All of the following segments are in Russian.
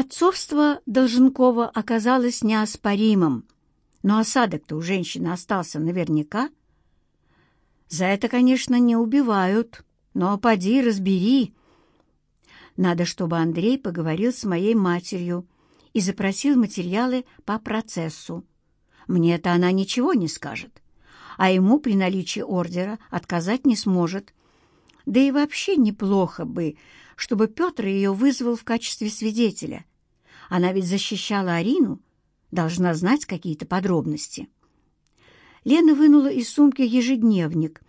Отцовство Долженкова оказалось неоспоримым, но осадок-то у женщины остался наверняка. За это, конечно, не убивают, но поди разбери. Надо, чтобы Андрей поговорил с моей матерью и запросил материалы по процессу. Мне-то она ничего не скажет, а ему при наличии ордера отказать не сможет. Да и вообще неплохо бы, чтобы Петр ее вызвал в качестве свидетеля. Она ведь защищала Арину, должна знать какие-то подробности. Лена вынула из сумки ежедневник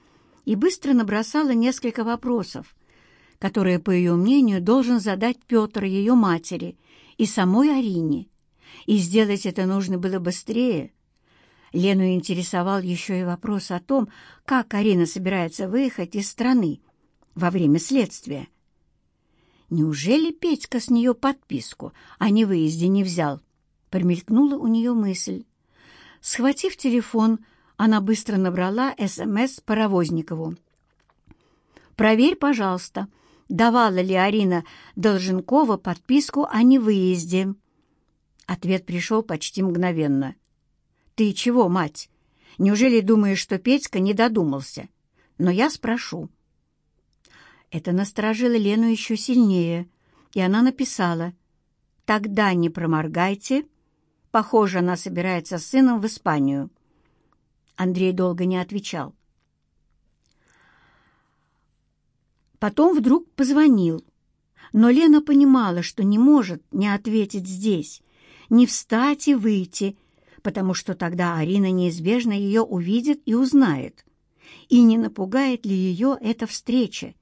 и быстро набросала несколько вопросов, которые, по ее мнению, должен задать Петр ее матери и самой Арине. И сделать это нужно было быстрее. Лену интересовал еще и вопрос о том, как Арина собирается выехать из страны во время следствия – Неужели Петька с нее подписку о а невыезде не взял? Промелькнула у нее мысль. Схватив телефон, она быстро набрала СМС Паровозникову. «Проверь, пожалуйста, давала ли Арина Долженкова подписку о невыезде?» Ответ пришел почти мгновенно. «Ты чего, мать? Неужели думаешь, что Петька не додумался? Но я спрошу. Это насторожило Лену еще сильнее, и она написала «Тогда не проморгайте. Похоже, она собирается с сыном в Испанию». Андрей долго не отвечал. Потом вдруг позвонил. Но Лена понимала, что не может не ответить здесь, не встать и выйти, потому что тогда Арина неизбежно ее увидит и узнает. И не напугает ли ее эта встреча,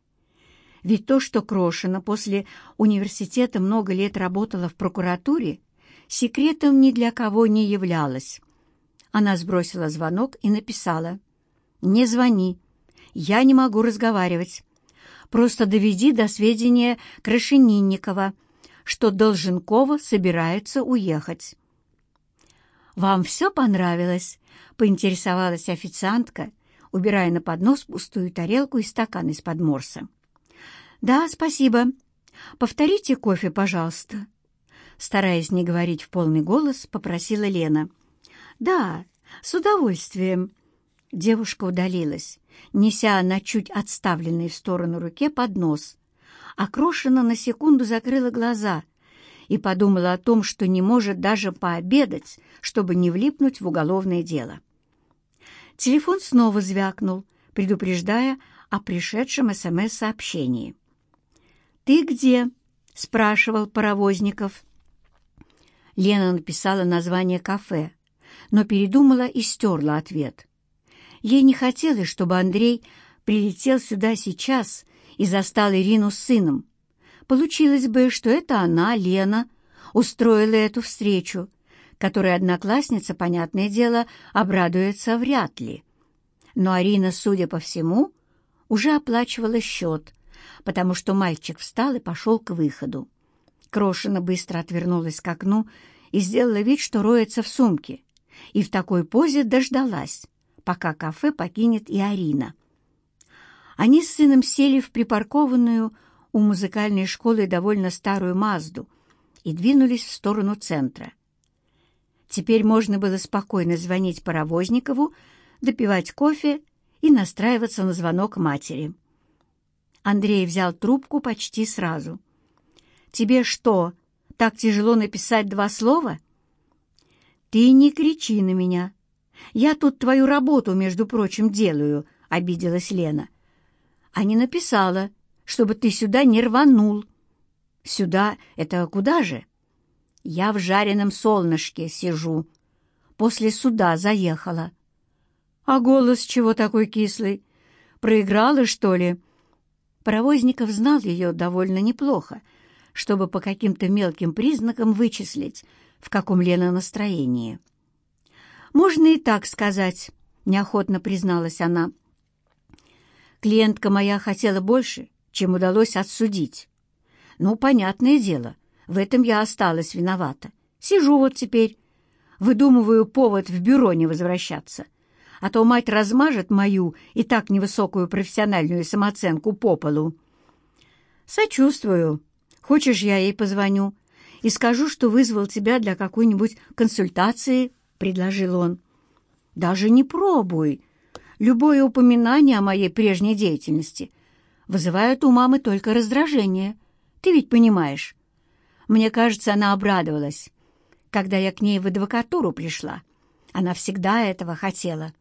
ведь то, что Крошина после университета много лет работала в прокуратуре, секретом ни для кого не являлось. Она сбросила звонок и написала «Не звони, я не могу разговаривать. Просто доведи до сведения Крашенинникова, что Долженкова собирается уехать». «Вам все понравилось?» — поинтересовалась официантка, убирая на поднос пустую тарелку и стакан из-под морса. «Да, спасибо. Повторите кофе, пожалуйста». Стараясь не говорить в полный голос, попросила Лена. «Да, с удовольствием». Девушка удалилась, неся на чуть отставленной в сторону руке поднос. А Крошина на секунду закрыла глаза и подумала о том, что не может даже пообедать, чтобы не влипнуть в уголовное дело. Телефон снова звякнул, предупреждая о пришедшем СМС-сообщении. «Ты где?» — спрашивал паровозников. Лена написала название кафе, но передумала и стерла ответ. Ей не хотелось, чтобы Андрей прилетел сюда сейчас и застал Ирину с сыном. Получилось бы, что это она, Лена, устроила эту встречу, которой одноклассница, понятное дело, обрадуется вряд ли. Но Арина, судя по всему, уже оплачивала счет, потому что мальчик встал и пошел к выходу. Крошина быстро отвернулась к окну и сделала вид, что роется в сумке, и в такой позе дождалась, пока кафе покинет и Арина. Они с сыном сели в припаркованную у музыкальной школы довольно старую «Мазду» и двинулись в сторону центра. Теперь можно было спокойно звонить Паровозникову, допивать кофе и настраиваться на звонок матери. Андрей взял трубку почти сразу. «Тебе что, так тяжело написать два слова?» «Ты не кричи на меня. Я тут твою работу, между прочим, делаю», — обиделась Лена. «А не написала, чтобы ты сюда не рванул». «Сюда? Это куда же?» «Я в жареном солнышке сижу. После суда заехала». «А голос чего такой кислый? Проиграла, что ли?» Паровозников знал ее довольно неплохо, чтобы по каким-то мелким признакам вычислить, в каком Лена настроении. «Можно и так сказать», — неохотно призналась она. «Клиентка моя хотела больше, чем удалось отсудить. Ну, понятное дело, в этом я осталась виновата. Сижу вот теперь, выдумываю повод в бюро не возвращаться а то мать размажет мою и так невысокую профессиональную самооценку по полу. «Сочувствую. Хочешь, я ей позвоню и скажу, что вызвал тебя для какой-нибудь консультации?» — предложил он. «Даже не пробуй. Любое упоминание о моей прежней деятельности вызывает у мамы только раздражение. Ты ведь понимаешь?» Мне кажется, она обрадовалась, когда я к ней в адвокатуру пришла. Она всегда этого хотела.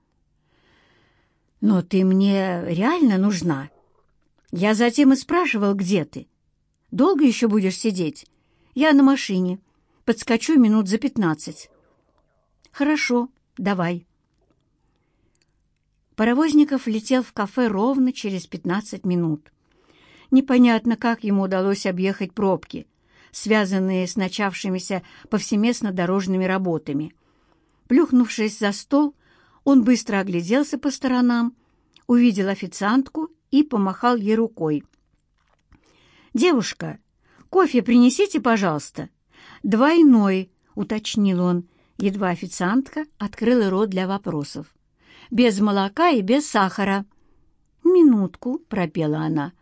Но ты мне реально нужна. Я затем и спрашивал, где ты. Долго еще будешь сидеть? Я на машине. Подскочу минут за пятнадцать. Хорошо, давай. Паровозников летел в кафе ровно через пятнадцать минут. Непонятно, как ему удалось объехать пробки, связанные с начавшимися повсеместно дорожными работами. Плюхнувшись за стол, он быстро огляделся по сторонам, увидел официантку и помахал ей рукой. «Девушка, кофе принесите, пожалуйста». «Двойной», — уточнил он, едва официантка открыла рот для вопросов. «Без молока и без сахара». «Минутку», — пропела она.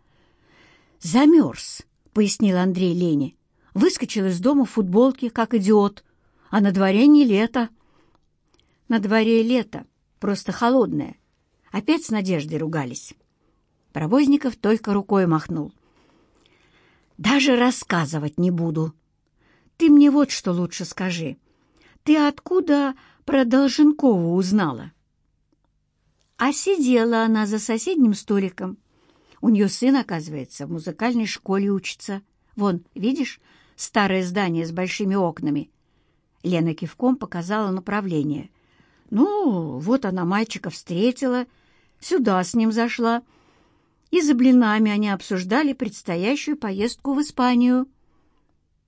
«Замерз», — пояснил Андрей Лене. «Выскочил из дома в футболке, как идиот. А на дворе не лето». «На дворе лето», просто холодная. Опять с Надеждой ругались. Провозников только рукой махнул. «Даже рассказывать не буду. Ты мне вот что лучше скажи. Ты откуда про Долженкову узнала?» А сидела она за соседним столиком. У нее сын, оказывается, в музыкальной школе учится. Вон, видишь, старое здание с большими окнами. Лена кивком показала направление. Ну, вот она мальчика встретила, сюда с ним зашла. И за блинами они обсуждали предстоящую поездку в Испанию.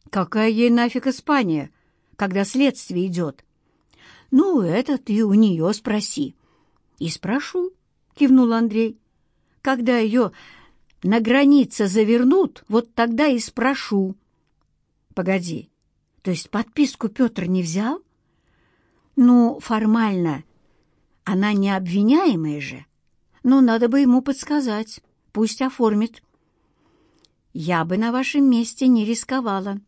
Какая ей нафиг Испания, когда следствие идет? Ну, это ты у нее спроси. И спрошу, кивнул Андрей. Когда ее на границе завернут, вот тогда и спрошу. Погоди, то есть подписку Петр не взял? Ну, формально. Она не обвиняемая же. Но ну, надо бы ему подсказать. Пусть оформит. Я бы на вашем месте не рисковала.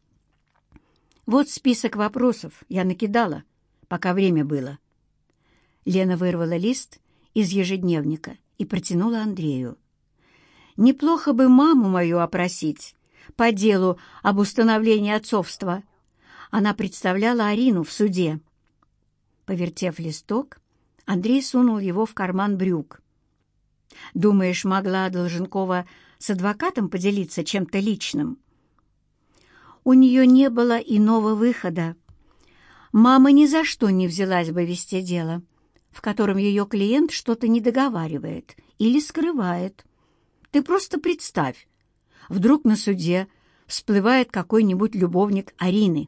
Вот список вопросов я накидала, пока время было. Лена вырвала лист из ежедневника и протянула Андрею. «Неплохо бы маму мою опросить по делу об установлении отцовства». Она представляла Арину в суде. Повертев листок, Андрей сунул его в карман брюк. «Думаешь, могла Долженкова с адвокатом поделиться чем-то личным?» «У нее не было иного выхода. Мама ни за что не взялась бы вести дело, в котором ее клиент что-то недоговаривает или скрывает. Ты просто представь, вдруг на суде всплывает какой-нибудь любовник Арины»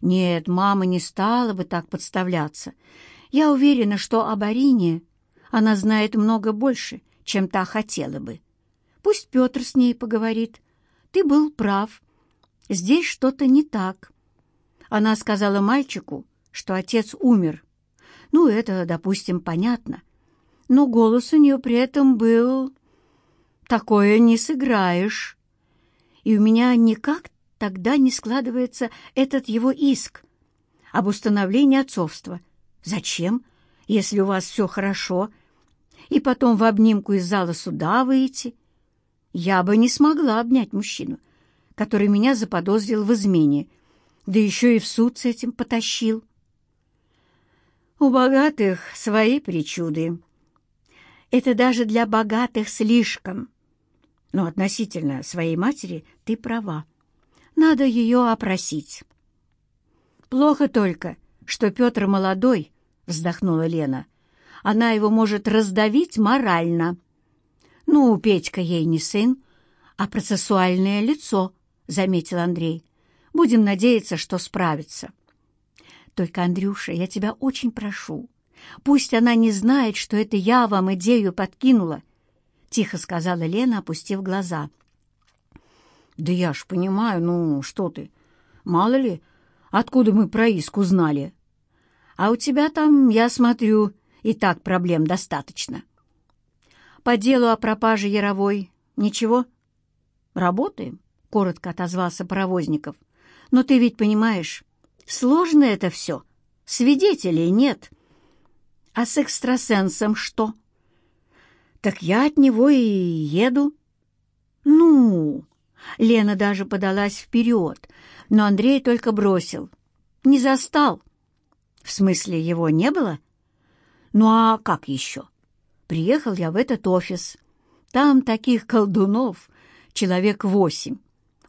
Нет, мама не стала бы так подставляться. Я уверена, что об Арине она знает много больше, чем та хотела бы. Пусть Петр с ней поговорит. Ты был прав. Здесь что-то не так. Она сказала мальчику, что отец умер. Ну, это, допустим, понятно. Но голос у нее при этом был... Такое не сыграешь. И у меня никак тогда не складывается этот его иск об установлении отцовства? Зачем, если у вас все хорошо, и потом в обнимку из зала суда выйти? Я бы не смогла обнять мужчину, который меня заподозрил в измене, да еще и в суд с этим потащил. У богатых свои причуды. Это даже для богатых слишком. Но относительно своей матери ты права надо ее опросить. «Плохо только, что Петр молодой», — вздохнула Лена. «Она его может раздавить морально». «Ну, Петька ей не сын, а процессуальное лицо», — заметил Андрей. «Будем надеяться, что справится». «Только, Андрюша, я тебя очень прошу, пусть она не знает, что это я вам идею подкинула», — тихо сказала Лена, опустив глаза. «Да я ж понимаю, ну, что ты, мало ли, откуда мы про иск узнали. А у тебя там, я смотрю, и так проблем достаточно. По делу о пропаже Яровой ничего? Работаем?» — коротко отозвался Паровозников. Но ты ведь понимаешь, сложно это все. Свидетелей нет. А с экстрасенсом что? Так я от него и еду. Ну, Лена даже подалась вперед, но Андрей только бросил. «Не застал». «В смысле, его не было?» «Ну а как еще?» «Приехал я в этот офис. Там таких колдунов человек восемь.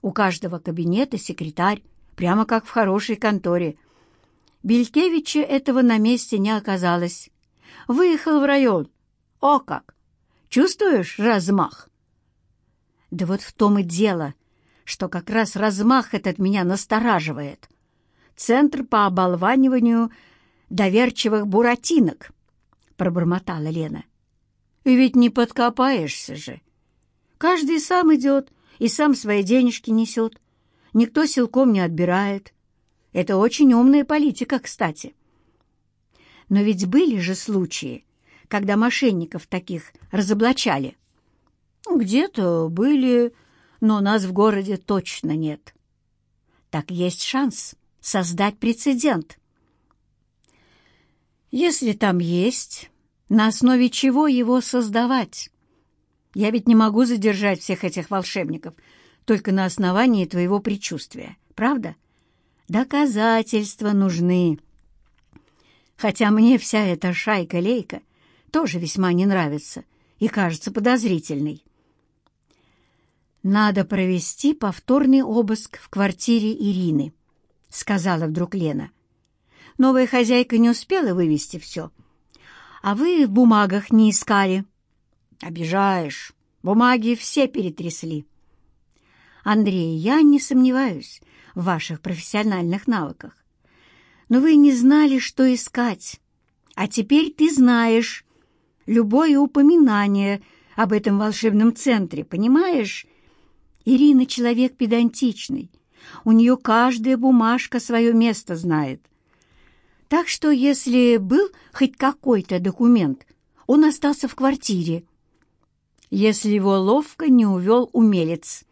У каждого кабинета секретарь, прямо как в хорошей конторе. Белькевича этого на месте не оказалось. Выехал в район. О как! Чувствуешь размах?» Да вот в том и дело, что как раз размах этот меня настораживает. Центр по оболваниванию доверчивых буратинок, — пробормотала Лена. И ведь не подкопаешься же. Каждый сам идет и сам свои денежки несет. Никто силком не отбирает. Это очень умная политика, кстати. Но ведь были же случаи, когда мошенников таких разоблачали. Где-то были, но нас в городе точно нет. Так есть шанс создать прецедент. Если там есть, на основе чего его создавать? Я ведь не могу задержать всех этих волшебников только на основании твоего предчувствия, правда? Доказательства нужны. Хотя мне вся эта шайка-лейка тоже весьма не нравится и кажется подозрительной надо провести повторный обыск в квартире Ирины», — сказала вдруг Лена. «Новая хозяйка не успела вывести все. А вы в бумагах не искали». «Обижаешь. Бумаги все перетрясли». «Андрей, я не сомневаюсь в ваших профессиональных навыках. Но вы не знали, что искать. А теперь ты знаешь любое упоминание об этом волшебном центре, понимаешь?» Ирина человек педантичный. У нее каждая бумажка свое место знает. Так что, если был хоть какой-то документ, он остался в квартире. Если его ловко не увел умелец,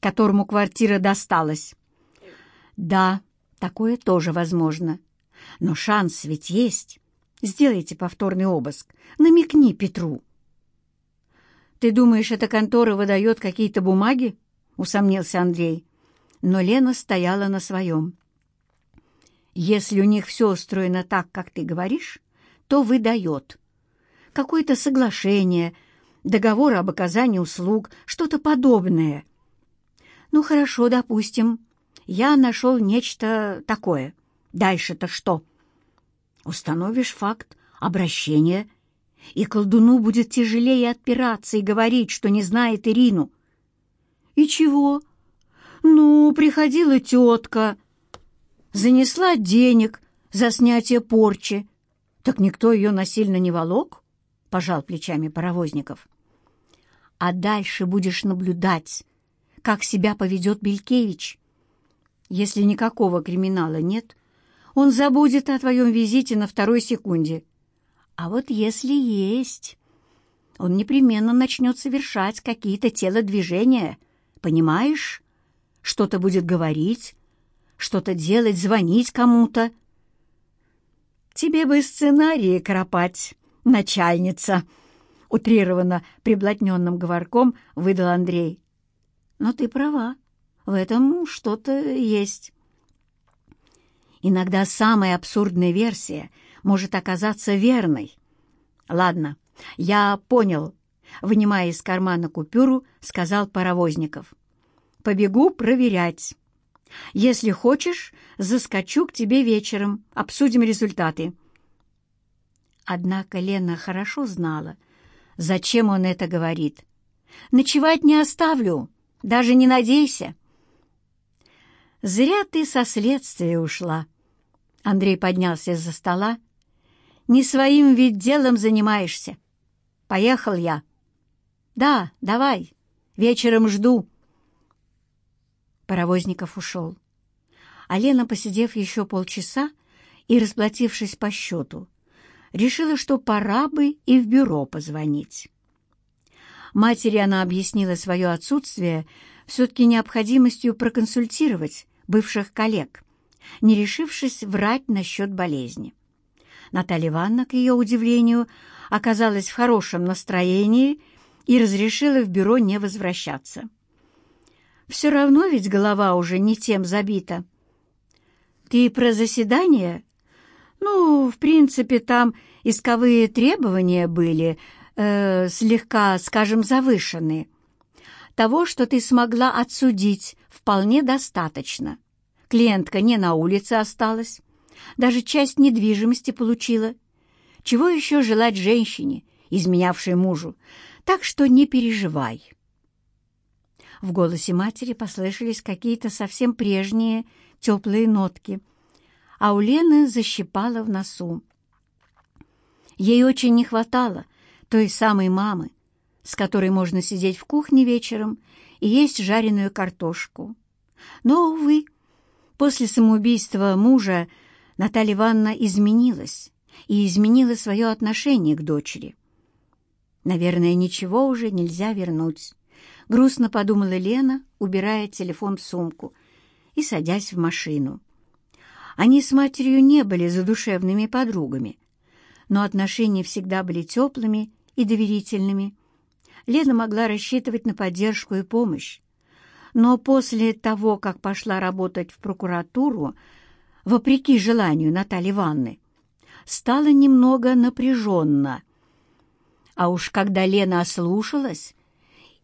которому квартира досталась. Да, такое тоже возможно. Но шанс ведь есть. Сделайте повторный обыск. Намекни Петру. Ты думаешь, эта контора выдает какие-то бумаги? — усомнился Андрей, но Лена стояла на своем. «Если у них все устроено так, как ты говоришь, то выдает. Какое-то соглашение, договор об оказании услуг, что-то подобное. Ну хорошо, допустим, я нашел нечто такое. Дальше-то что? Установишь факт обращения, и колдуну будет тяжелее отпираться и говорить, что не знает Ирину — «И чего?» «Ну, приходила тетка, занесла денег за снятие порчи. Так никто ее насильно не волок?» — пожал плечами паровозников. «А дальше будешь наблюдать, как себя поведет Белькевич. Если никакого криминала нет, он забудет о твоем визите на второй секунде. А вот если есть...» он непременно начнет совершать какие-то телодвижения, понимаешь? Что-то будет говорить, что-то делать, звонить кому-то. «Тебе бы сценарии кропать, начальница!» Утрированно приблотненным говорком выдал Андрей. «Но ты права, в этом что-то есть». Иногда самая абсурдная версия может оказаться верной. Ладно, я понял, Вынимая из кармана купюру, сказал Паровозников. «Побегу проверять. Если хочешь, заскочу к тебе вечером, обсудим результаты». Однако Лена хорошо знала, зачем он это говорит. «Ночевать не оставлю, даже не надейся». «Зря ты со следствия ушла». Андрей поднялся из-за стола. «Не своим ведь делом занимаешься. Поехал я». «Да, давай. Вечером жду». Паровозников ушел. А Лена, посидев еще полчаса и расплатившись по счету, решила, что пора бы и в бюро позвонить. Матери она объяснила свое отсутствие все-таки необходимостью проконсультировать бывших коллег, не решившись врать насчет болезни. Наталья Ивановна, к ее удивлению, оказалась в хорошем настроении и разрешила в бюро не возвращаться. «Все равно ведь голова уже не тем забита». «Ты про заседание?» «Ну, в принципе, там исковые требования были, э, слегка, скажем, завышены. Того, что ты смогла отсудить, вполне достаточно. Клиентка не на улице осталась, даже часть недвижимости получила. Чего еще желать женщине, изменявшей мужу, так что не переживай». В голосе матери послышались какие-то совсем прежние теплые нотки, а у Лены защипала в носу. Ей очень не хватало той самой мамы, с которой можно сидеть в кухне вечером и есть жареную картошку. Но, увы, после самоубийства мужа Наталья Ивановна изменилась и изменила свое отношение к дочери. Наверное, ничего уже нельзя вернуть. Грустно подумала Лена, убирая телефон в сумку и садясь в машину. Они с матерью не были задушевными подругами, но отношения всегда были теплыми и доверительными. Лена могла рассчитывать на поддержку и помощь. Но после того, как пошла работать в прокуратуру, вопреки желанию Натальи Ивановны, стало немного напряженно. А уж когда Лена ослушалась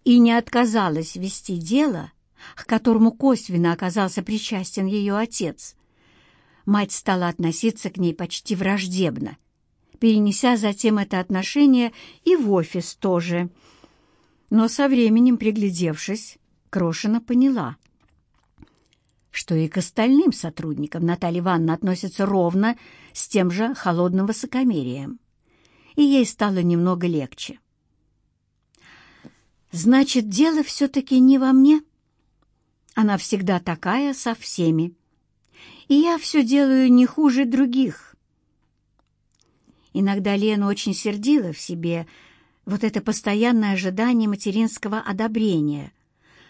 и не отказалась вести дело, к которому косвенно оказался причастен ее отец, мать стала относиться к ней почти враждебно, перенеся затем это отношение и в офис тоже. Но со временем, приглядевшись, Крошина поняла, что и к остальным сотрудникам Наталья Ивановна относится ровно с тем же холодным высокомерием и ей стало немного легче. «Значит, дело все-таки не во мне. Она всегда такая со всеми. И я все делаю не хуже других». Иногда Лена очень сердила в себе вот это постоянное ожидание материнского одобрения,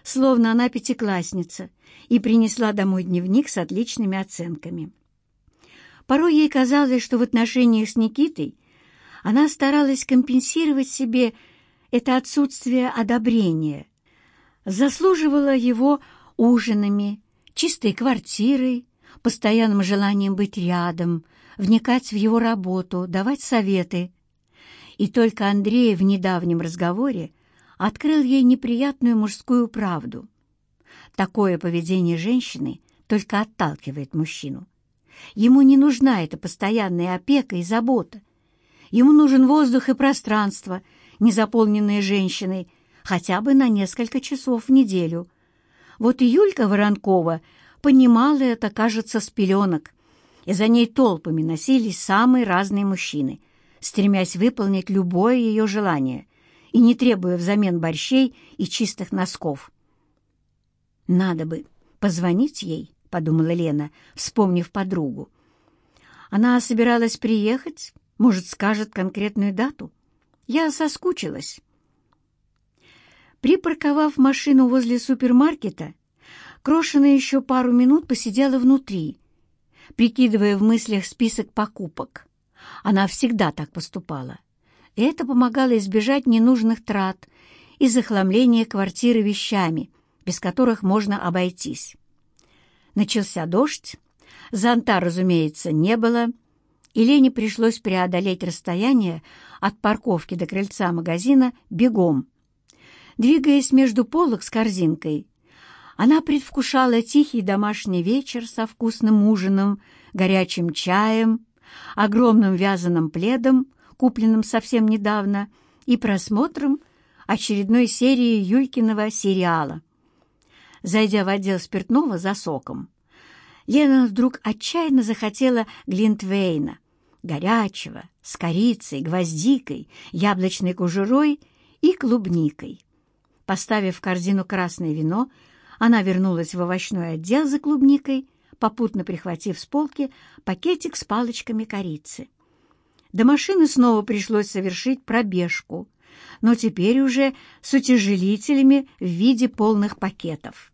словно она пятиклассница и принесла домой дневник с отличными оценками. Порой ей казалось, что в отношениях с Никитой она старалась компенсировать себе это отсутствие одобрения. Заслуживала его ужинами, чистой квартирой, постоянным желанием быть рядом, вникать в его работу, давать советы. И только Андрей в недавнем разговоре открыл ей неприятную мужскую правду. Такое поведение женщины только отталкивает мужчину. Ему не нужна эта постоянная опека и забота, Ему нужен воздух и пространство, не заполненные женщиной, хотя бы на несколько часов в неделю. Вот и Юлька Воронкова понимала это, кажется, с пеленок, и за ней толпами носились самые разные мужчины, стремясь выполнить любое ее желание и не требуя взамен борщей и чистых носков. «Надо бы позвонить ей», — подумала Лена, вспомнив подругу. Она собиралась приехать, может, скажет конкретную дату? Я соскучилась. Припарковав машину возле супермаркета, Крошина еще пару минут посидела внутри, прикидывая в мыслях список покупок. Она всегда так поступала. И это помогало избежать ненужных трат и захламления квартиры вещами, без которых можно обойтись. Начался дождь, зонта, разумеется, не было, — Елене пришлось преодолеть расстояние от парковки до крыльца магазина бегом. Двигаясь между полок с корзинкой, она предвкушала тихий домашний вечер со вкусным ужином, горячим чаем, огромным вязаным пледом, купленным совсем недавно, и просмотром очередной серии Юлькиного сериала. Зайдя в отдел спиртного за соком, Лена вдруг отчаянно захотела Глинтвейна, горячего, с корицей, гвоздикой, яблочной кожурой и клубникой. Поставив в корзину красное вино, она вернулась в овощной отдел за клубникой, попутно прихватив с полки пакетик с палочками корицы. До машины снова пришлось совершить пробежку, но теперь уже с утяжелителями в виде полных пакетов.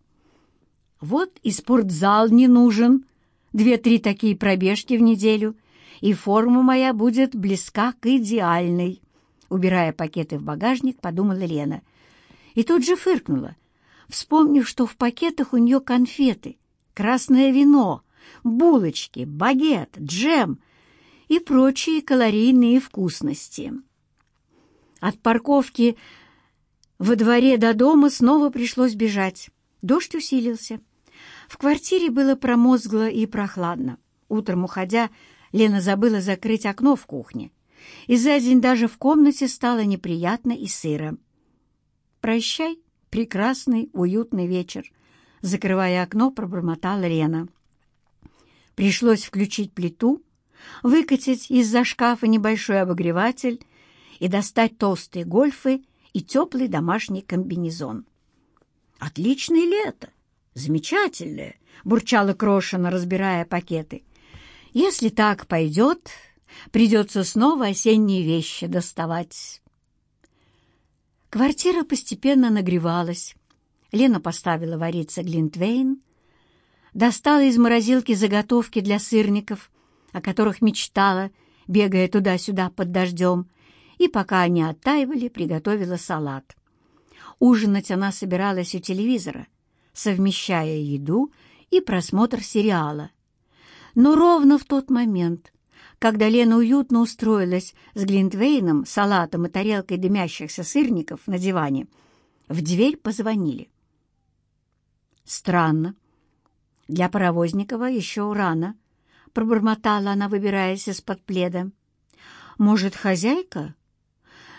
Вот и спортзал не нужен. Две-три такие пробежки в неделю — и форма моя будет близка к идеальной», — убирая пакеты в багажник, подумала Лена. И тут же фыркнула, вспомнив, что в пакетах у нее конфеты, красное вино, булочки, багет, джем и прочие калорийные вкусности. От парковки во дворе до дома снова пришлось бежать. Дождь усилился. В квартире было промозгло и прохладно. Утром уходя, Лена забыла закрыть окно в кухне. И за день даже в комнате стало неприятно и сыро. «Прощай, прекрасный, уютный вечер», — закрывая окно, пробормотала Лена. Пришлось включить плиту, выкатить из-за шкафа небольшой обогреватель и достать толстые гольфы и теплый домашний комбинезон. «Отличное лето! Замечательное!» — бурчала Крошина, разбирая пакеты. Если так пойдет, придется снова осенние вещи доставать. Квартира постепенно нагревалась. Лена поставила вариться глинтвейн, достала из морозилки заготовки для сырников, о которых мечтала, бегая туда-сюда под дождем, и пока они оттаивали, приготовила салат. Ужинать она собиралась у телевизора, совмещая еду и просмотр сериала — но ровно в тот момент, когда Лена уютно устроилась с глинтвейном, салатом и тарелкой дымящихся сырников на диване, в дверь позвонили. «Странно. Для Паровозникова еще рано», — пробормотала она, выбираясь из-под пледа. «Может, хозяйка?»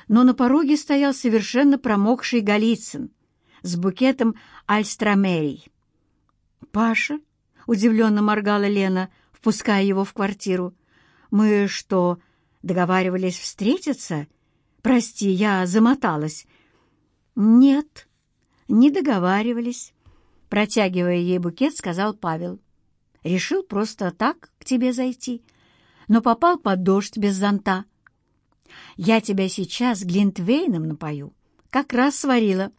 Но на пороге стоял совершенно промокший Голицын с букетом альстромерий. «Паша?» — удивленно моргала Лена, впуская его в квартиру. «Мы что, договаривались встретиться? Прости, я замоталась». «Нет, не договаривались», — протягивая ей букет, сказал Павел. «Решил просто так к тебе зайти, но попал под дождь без зонта. Я тебя сейчас глинтвейном напою, как раз сварила,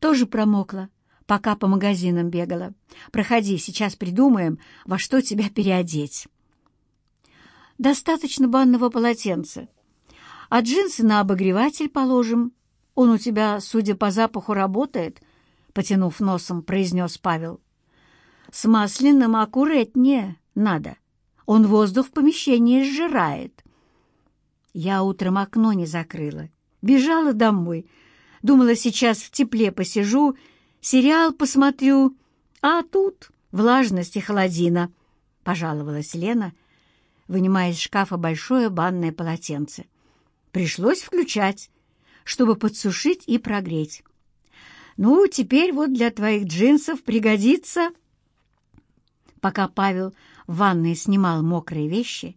тоже промокла, пока по магазинам бегала. Проходи, сейчас придумаем, во что тебя переодеть. Достаточно банного полотенца. А джинсы на обогреватель положим. Он у тебя, судя по запаху, работает, — потянув носом, произнес Павел. С масляным аккуратнее надо. Он воздух в помещении сжирает. Я утром окно не закрыла. Бежала домой. Думала, сейчас в тепле посижу — сериал посмотрю, а тут влажность и холодина», — пожаловалась Лена, вынимая из шкафа большое банное полотенце. «Пришлось включать, чтобы подсушить и прогреть». «Ну, теперь вот для твоих джинсов пригодится...» Пока Павел в ванной снимал мокрые вещи,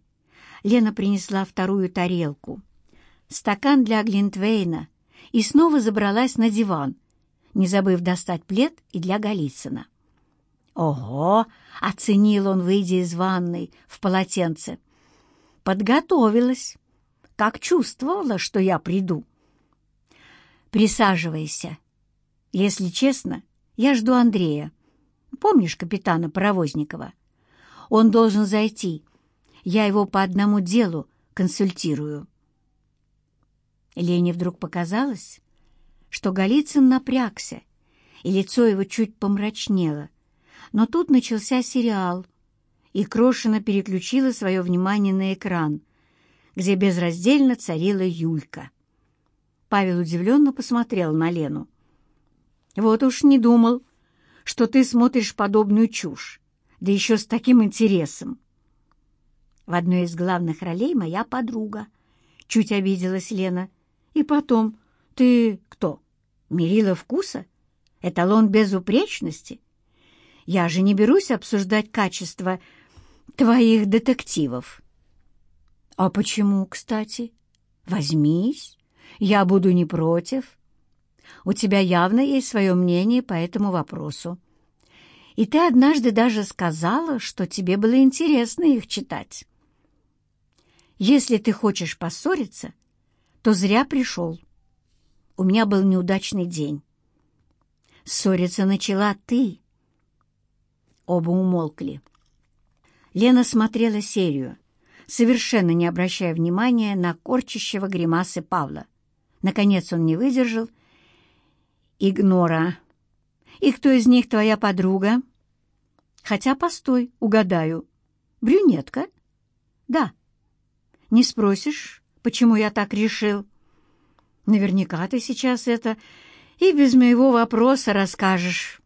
Лена принесла вторую тарелку, стакан для Глинтвейна и снова забралась на диван — не забыв достать плед и для Голицына. «Ого!» — оценил он, выйдя из ванной в полотенце. «Подготовилась. Как чувствовала, что я приду». «Присаживайся. Если честно, я жду Андрея. Помнишь капитана Паровозникова? Он должен зайти. Я его по одному делу консультирую». Лене вдруг показалось, что Голицын напрягся, и лицо его чуть помрачнело. Но тут начался сериал, и Крошина переключила свое внимание на экран, где безраздельно царила Юлька. Павел удивленно посмотрел на Лену. «Вот уж не думал, что ты смотришь подобную чушь, да еще с таким интересом». В одной из главных ролей моя подруга. Чуть обиделась Лена. «И потом, ты кто?» Мерила вкуса? Эталон безупречности? Я же не берусь обсуждать качество твоих детективов. А почему, кстати? Возьмись, я буду не против. У тебя явно есть свое мнение по этому вопросу. И ты однажды даже сказала, что тебе было интересно их читать. Если ты хочешь поссориться, то зря пришел. У меня был неудачный день. Ссориться начала ты. Оба умолкли. Лена смотрела серию, совершенно не обращая внимания на корчащего гримасы Павла. Наконец он не выдержал. «Игнора. И кто из них твоя подруга?» «Хотя, постой, угадаю. Брюнетка?» «Да». «Не спросишь, почему я так решил?» наверняка ты сейчас это, и без моего вопроса расскажешь».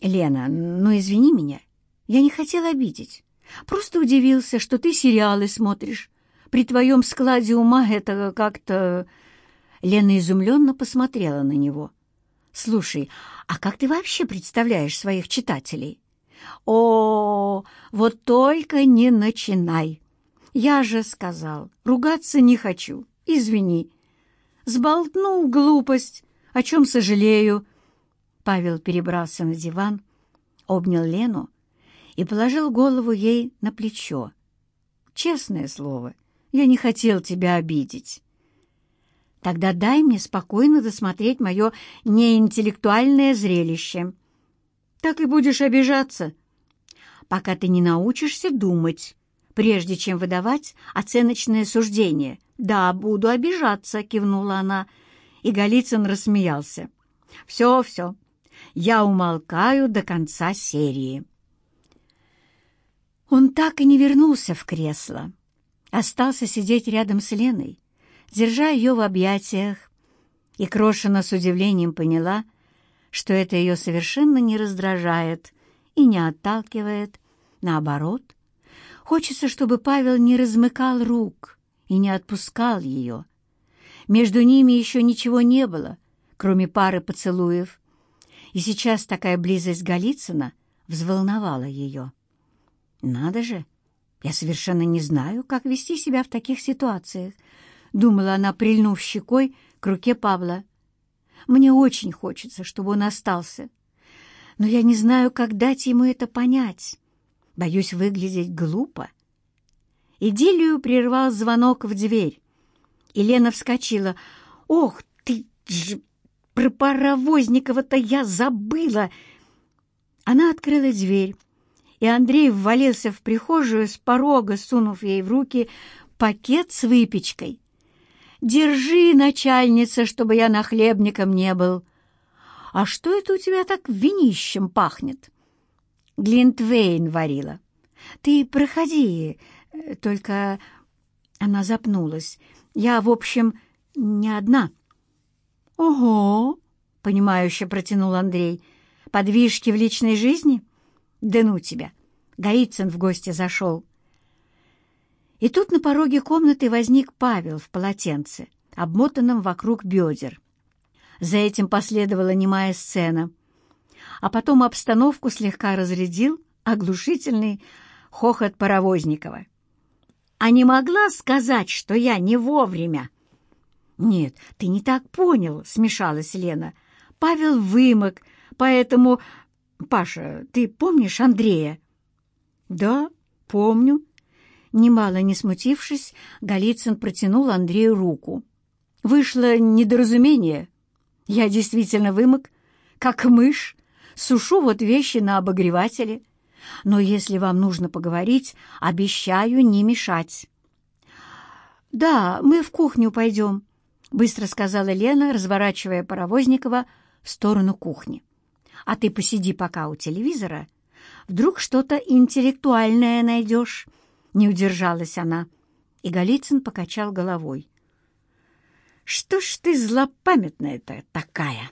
«Лена, ну извини меня, я не хотел обидеть. Просто удивился, что ты сериалы смотришь. При твоем складе ума это как-то...» Лена изумленно посмотрела на него. «Слушай, а как ты вообще представляешь своих читателей?» «О, вот только не начинай! Я же сказал, ругаться не хочу, извини сболтнул глупость, о чем сожалею». Павел перебрался на диван, обнял Лену и положил голову ей на плечо. «Честное слово, я не хотел тебя обидеть». «Тогда дай мне спокойно досмотреть мое неинтеллектуальное зрелище. Так и будешь обижаться, пока ты не научишься думать, прежде чем выдавать оценочное суждение», «Да, буду обижаться», — кивнула она, и Голицын рассмеялся. «Все, все, я умолкаю до конца серии». Он так и не вернулся в кресло. Остался сидеть рядом с Леной, держа ее в объятиях, и Крошина с удивлением поняла, что это ее совершенно не раздражает и не отталкивает, наоборот. Хочется, чтобы Павел не размыкал рук — и не отпускал ее. Между ними еще ничего не было, кроме пары поцелуев. И сейчас такая близость Голицына взволновала ее. «Надо же! Я совершенно не знаю, как вести себя в таких ситуациях», — думала она, прильнув щекой к руке Павла. «Мне очень хочется, чтобы он остался. Но я не знаю, как дать ему это понять. Боюсь выглядеть глупо» Идиллию прервал звонок в дверь. Елена вскочила. «Ох ты же Про паровозникова-то я забыла!» Она открыла дверь, и Андрей ввалился в прихожую с порога, сунув ей в руки пакет с выпечкой. «Держи, начальница, чтобы я нахлебником не был!» «А что это у тебя так винищем пахнет?» Глинтвейн варила. «Ты проходи, только она запнулась. Я, в общем, не одна. «Ого!» — понимающе протянул Андрей. «Подвижки в личной жизни? Да ну тебя!» Голицын в гости зашел. И тут на пороге комнаты возник Павел в полотенце, обмотанном вокруг бедер. За этим последовала немая сцена. А потом обстановку слегка разрядил оглушительный хохот Паровозникова а не могла сказать, что я не вовремя?» «Нет, ты не так понял», — смешалась Лена. «Павел вымок, поэтому...» «Паша, ты помнишь Андрея?» «Да, помню». Немало не смутившись, Голицын протянул Андрею руку. «Вышло недоразумение. Я действительно вымок, как мышь, сушу вот вещи на обогревателе но если вам нужно поговорить, обещаю не мешать». «Да, мы в кухню пойдем», — быстро сказала Лена, разворачивая Паровозникова в сторону кухни. «А ты посиди пока у телевизора. Вдруг что-то интеллектуальное найдешь». Не удержалась она. И Голицын покачал головой. «Что ж ты злопамятная-то такая?»